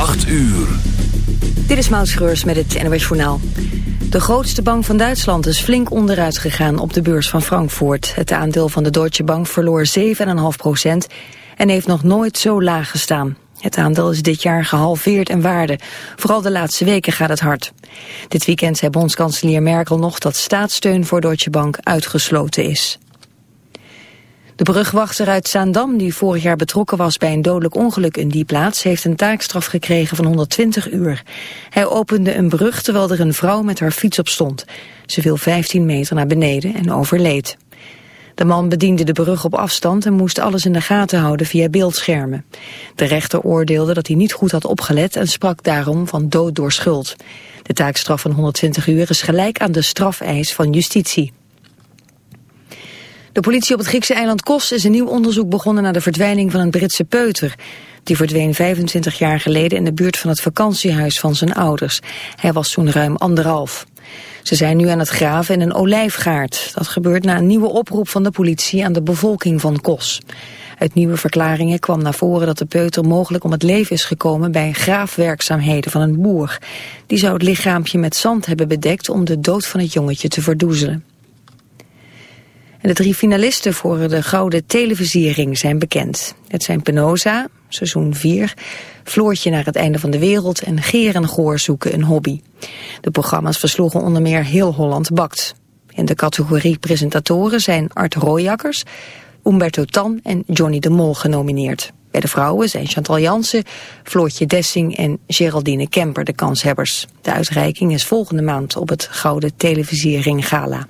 8 uur. Dit is Maud Schreurs met het NOS Journaal. De grootste bank van Duitsland is flink onderuit gegaan op de beurs van Frankfurt. Het aandeel van de Deutsche Bank verloor 7,5 procent en heeft nog nooit zo laag gestaan. Het aandeel is dit jaar gehalveerd in waarde. Vooral de laatste weken gaat het hard. Dit weekend zei bondskanselier Merkel nog dat staatssteun voor Deutsche Bank uitgesloten is. De brugwachter uit Zaandam, die vorig jaar betrokken was bij een dodelijk ongeluk in die plaats, heeft een taakstraf gekregen van 120 uur. Hij opende een brug terwijl er een vrouw met haar fiets op stond. Ze viel 15 meter naar beneden en overleed. De man bediende de brug op afstand en moest alles in de gaten houden via beeldschermen. De rechter oordeelde dat hij niet goed had opgelet en sprak daarom van dood door schuld. De taakstraf van 120 uur is gelijk aan de strafeis van justitie. De politie op het Griekse eiland Kos is een nieuw onderzoek begonnen naar de verdwijning van een Britse peuter. Die verdween 25 jaar geleden in de buurt van het vakantiehuis van zijn ouders. Hij was toen ruim anderhalf. Ze zijn nu aan het graven in een olijfgaard. Dat gebeurt na een nieuwe oproep van de politie aan de bevolking van Kos. Uit nieuwe verklaringen kwam naar voren dat de peuter mogelijk om het leven is gekomen bij graafwerkzaamheden van een boer. Die zou het lichaampje met zand hebben bedekt om de dood van het jongetje te verdoezelen. En de drie finalisten voor de Gouden Televisiering zijn bekend. Het zijn Penosa, seizoen 4, Floortje naar het einde van de wereld en Geer en Goor zoeken een hobby. De programma's versloegen onder meer Heel Holland Bakt. In de categorie presentatoren zijn Art Rooijakkers, Umberto Tan en Johnny de Mol genomineerd. Bij de vrouwen zijn Chantal Jansen, Floortje Dessing en Geraldine Kemper de kanshebbers. De uitreiking is volgende maand op het Gouden Televisiering Gala.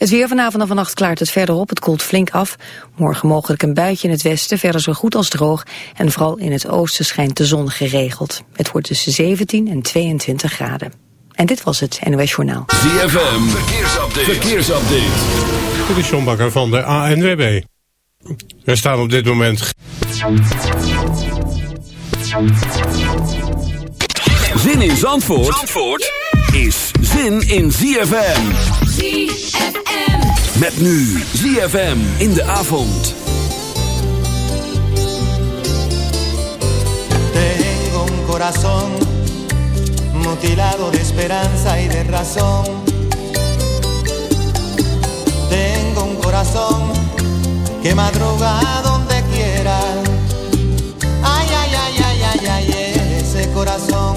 Het weer vanavond en vannacht klaart het verder op. Het koelt flink af. Morgen mogelijk een buitje in het westen, verder zo goed als droog. En vooral in het oosten schijnt de zon geregeld. Het wordt tussen 17 en 22 graden. En dit was het NOS Journaal. ZFM, verkeersupdate. verkeersupdate. Dit is John Bakker van de ANWB. Er staan op dit moment... Zin in Zandvoort, Zandvoort? Is zin in ZFM. ZFM. Met nu ZFM in de avond. Tengo un corazón mutilado de esperanza y de razón. Tengo un corazón que madruga donde quiera. Ay, ay, ay, ay, ay, ay, ese corazón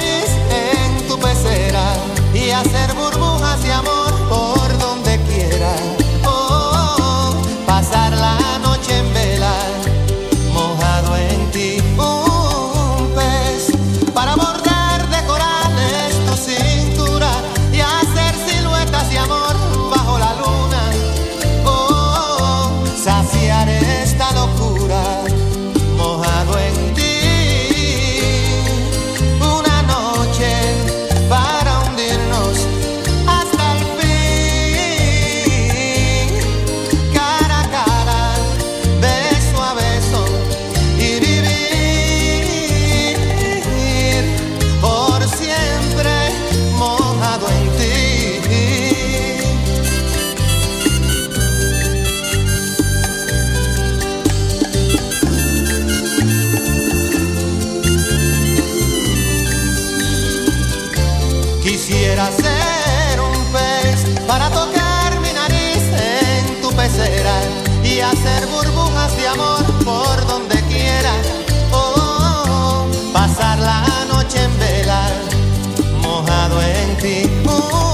en tu pecera y hacer burbujas de amor Oh.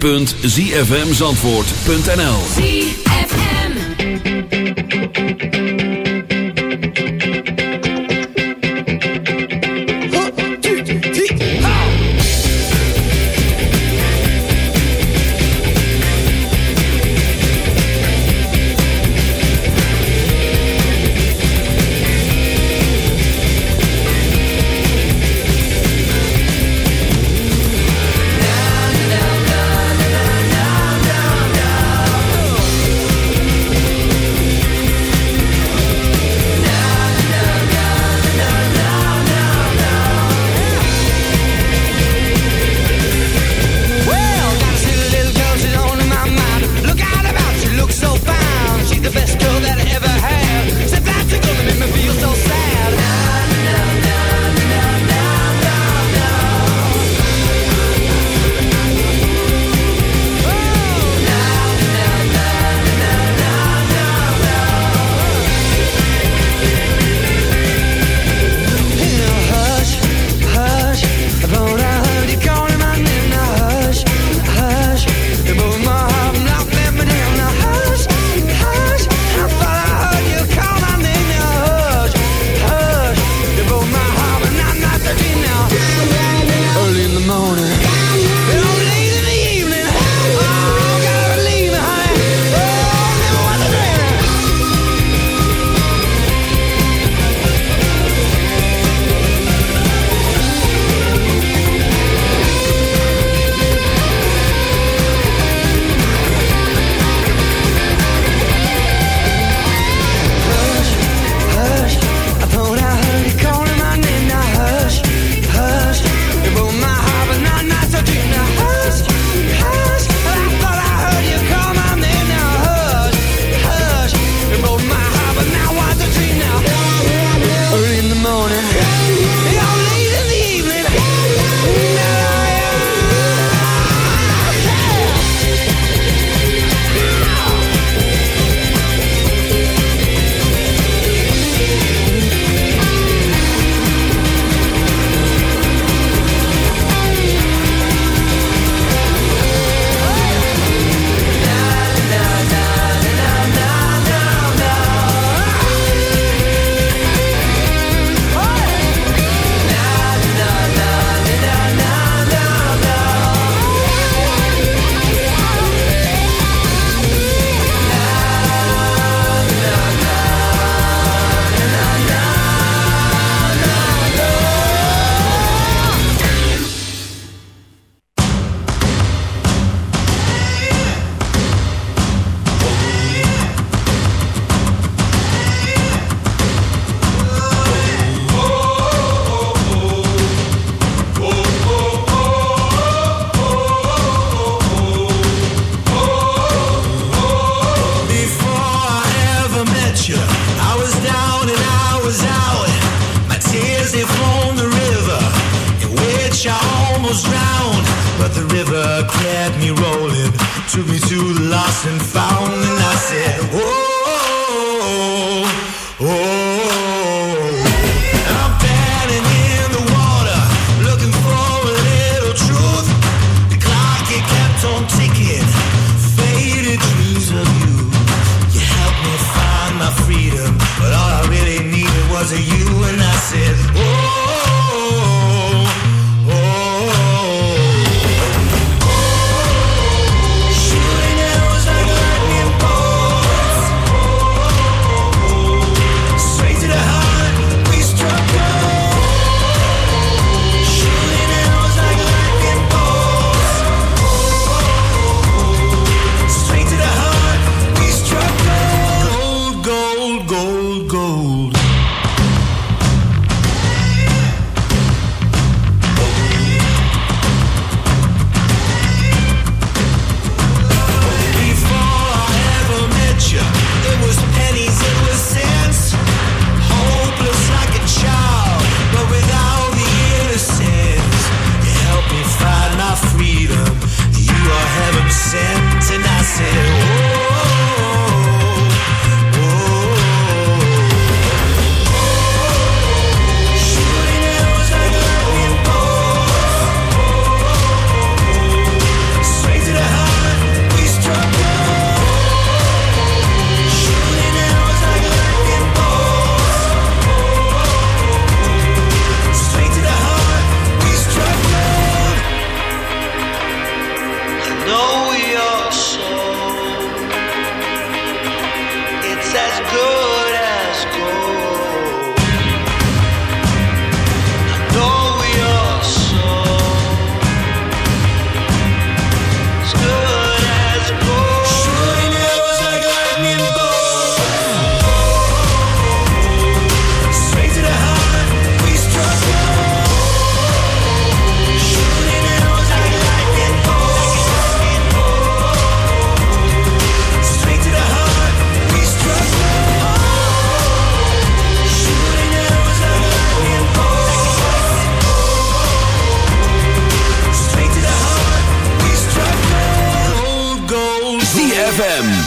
www.zfmzandvoort.nl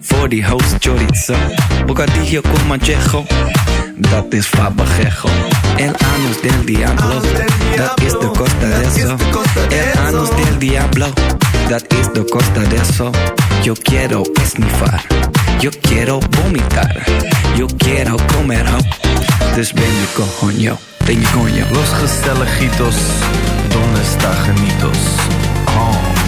Voor die host chorizo. Bocadillo con manchejo. Dat is fabajejo. El anus del diablo. Dat is de costa de eso. El anus del diablo. Dat is de costa de eso. Yo quiero esnifar. Yo quiero vomitar. Yo quiero comer ho. Dus ben je coño. Ben je coño. Los gezelligitos, donde está genitos? Oh.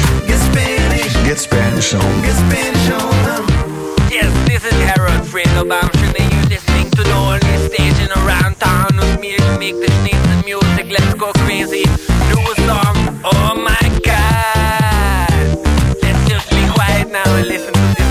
Get Spanish. Get Spanish on. Get Spanish on. Yes, this is Harold Friedelbaum, and you're listening to the only station around town with me to make the sneeze music. Let's go crazy. Do a song. Oh my god. Let's just be quiet now and listen to this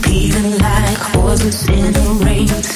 feeling like horses in the rain.